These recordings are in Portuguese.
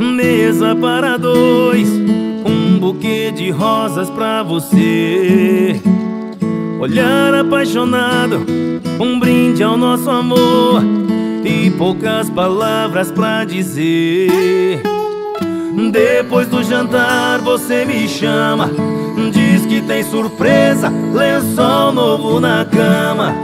Mesa para dois, um buquê de rosas pra você. Olhar apaixonado, um brinde ao nosso amor e poucas palavras pra dizer. Depois do jantar você me chama, diz que tem surpresa, lençol novo na cama.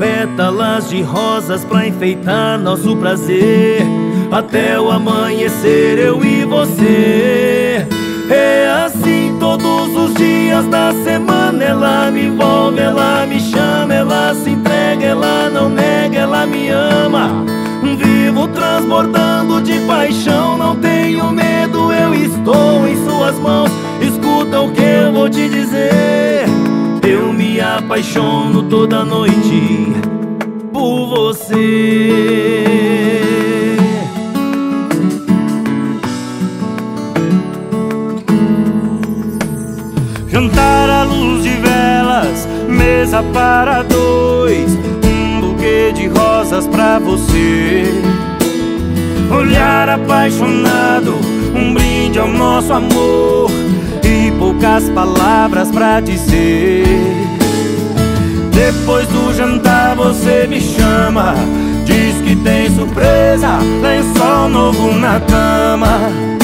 Pétalas de rosas pra enfeitar nosso prazer Até o amanhecer eu e você. É assim todos os dias da semana. Ela me envolve, ela me chama Ela se entrega, ela não nega, ela me ama. Vivo transbordando de paixão Não tenho medo, eu estou em suas mãos. Escuta o que eu vou te dizer. Eu me apaixono toda noite por você. Jantar à luz de velas, mesa para dois, um buquê de rosas pra você. Olhar apaixonado, um brinde ao nosso amor e poucas palavras pra dizer. Depois do jantar você me chama Diz que tem surpresa Lençol novo na cama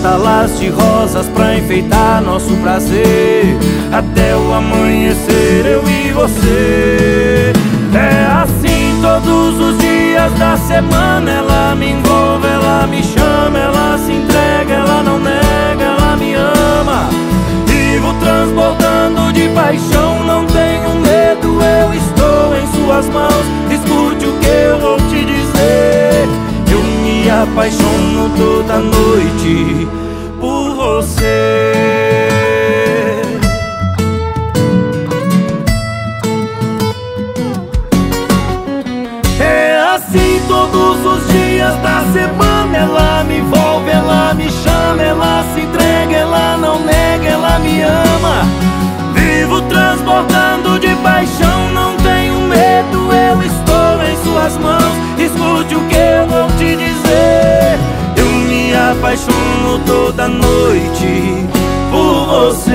Pétalas de rosas pra enfeitar nosso prazer. Até o amanhecer eu e você. É assim todos os dias da semana. Ela me envolve, ela me chama Ela se entrega, ela apaixono toda noite por você. É assim todos os dias da semana Ela me envolve, ela me chama Ela se entrega, ela não nega, ela me ama. Vivo transbordando de paixão Não tenho medo, eu estou em suas mãos. Escute o que apaixono toda noite. Por você